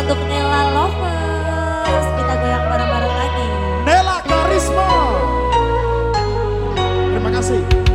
untuk Nela Lovers. Kita goyang bareng-bareng lagi. Nela Karisma. Terima kasih.